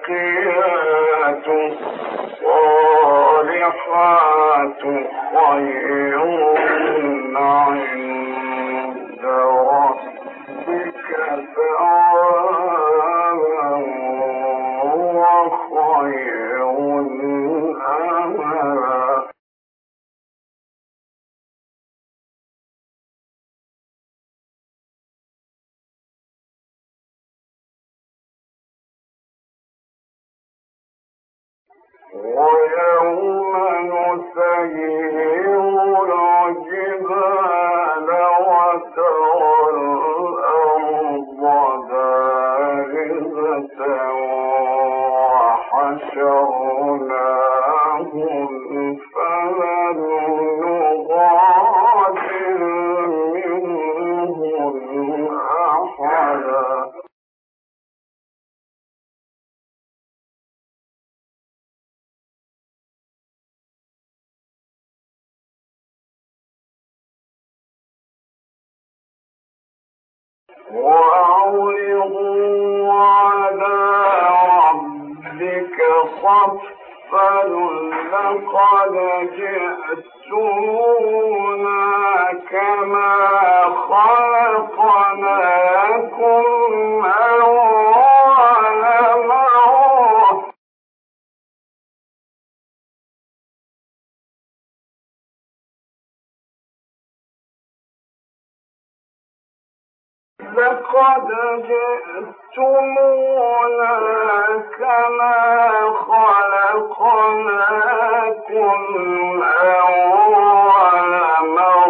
والباقيات الصالحات خير عند ربك ثواب ويوم نسير وأعرضوا على ربك لقد كما خلقناكم لقد جئتمونا كما خلقناكم أول مرة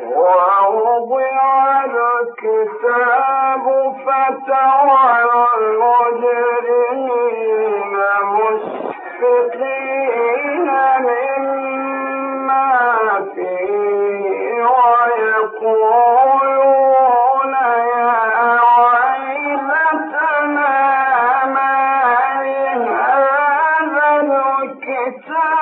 ووضع الكتاب فترى المجرمين مشفقين مما فيه ويقولون الكتاب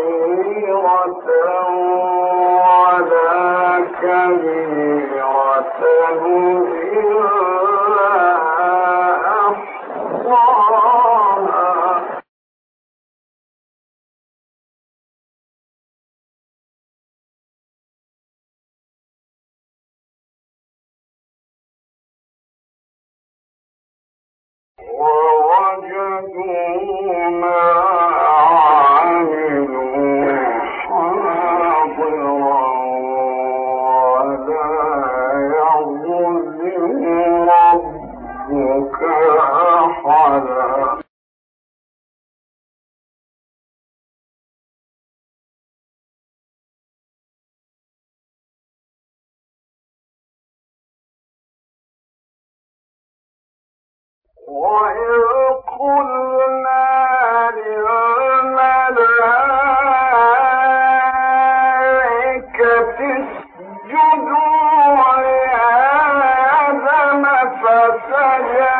حرام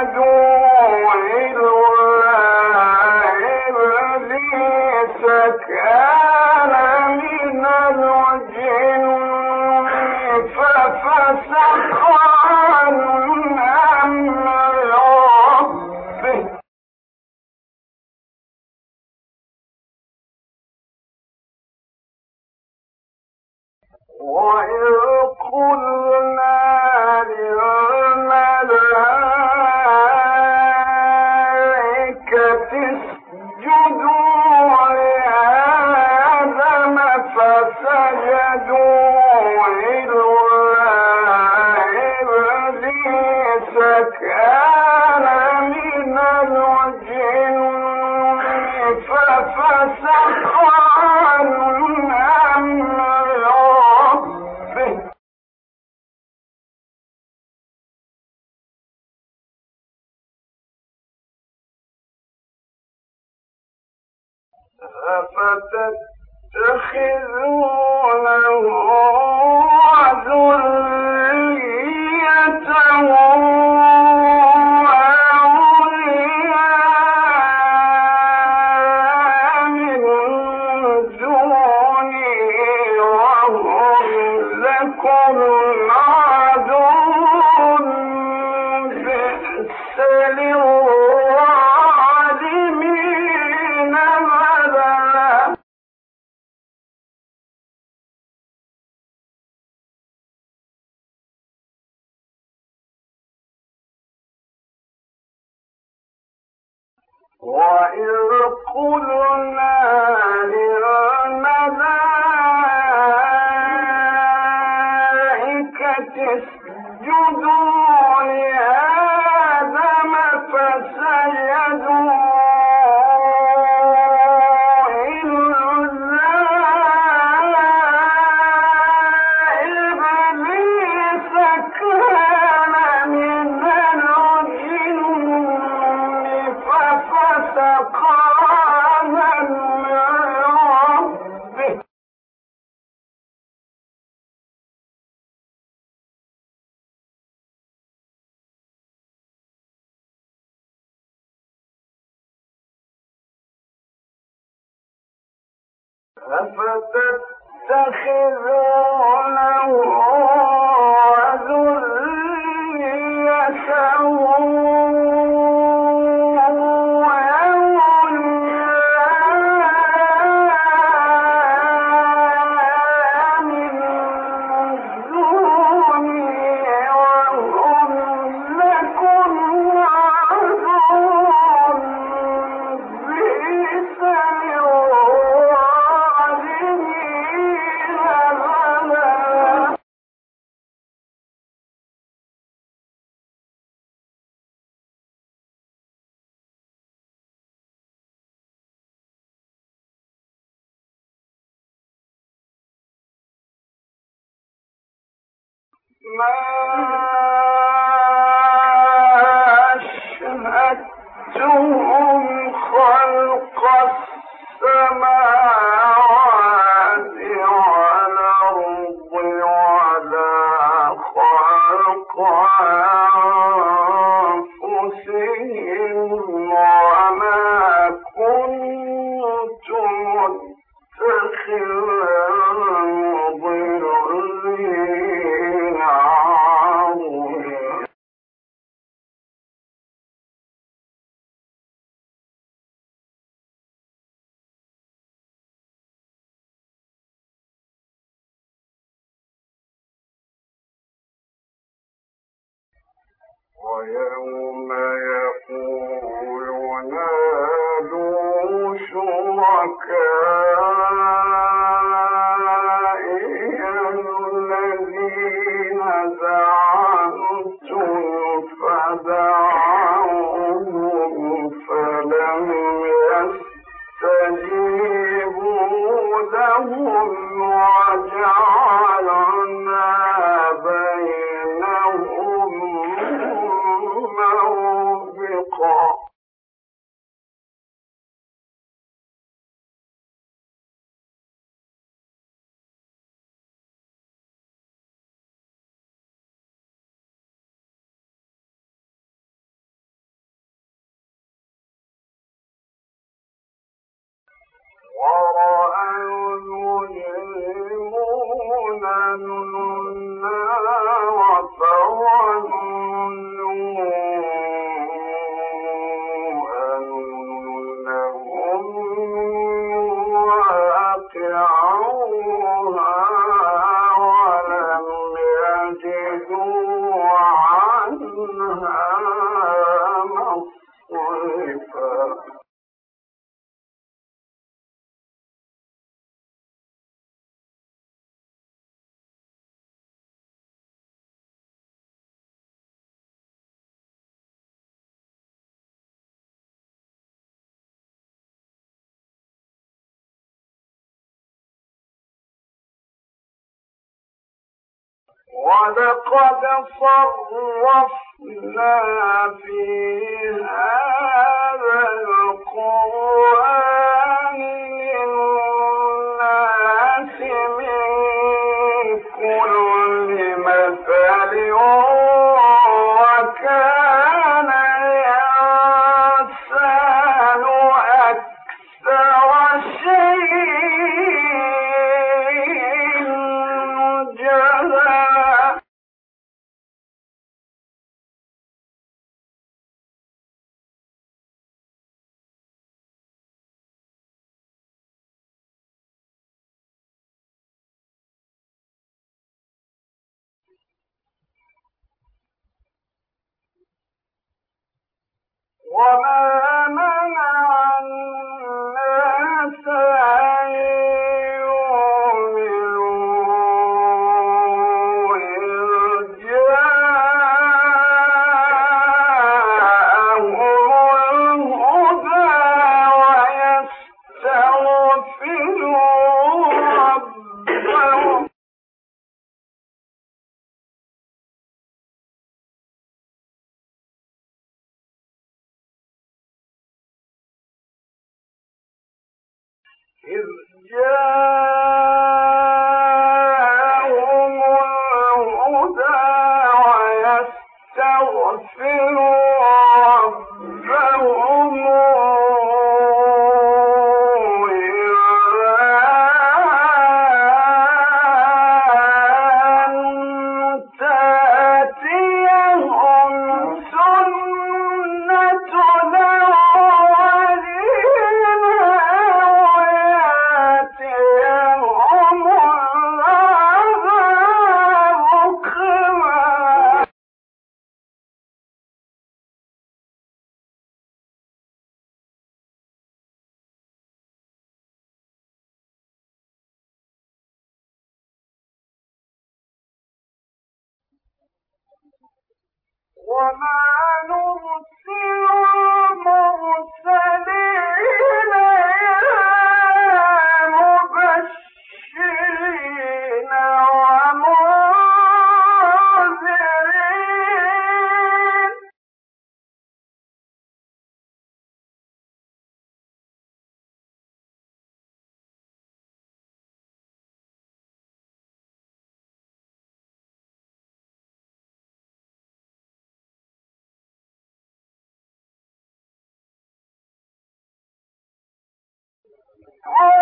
يَجُوعُ ربك أحدا ويوم يقول نادوا شركائي ولقد صرفنا في هذا القرآن وما إذ جاءهم وما نرسل Oh!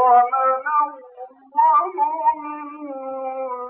لو يؤاخذهم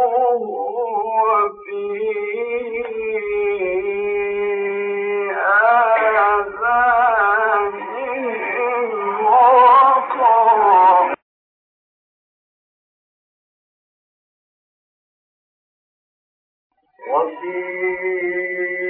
كسبوا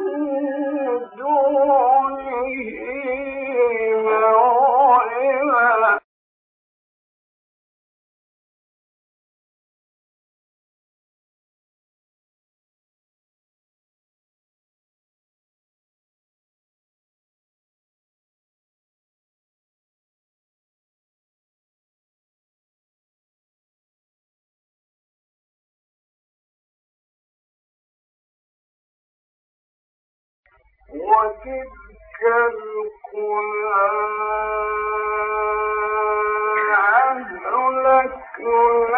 أهلكنا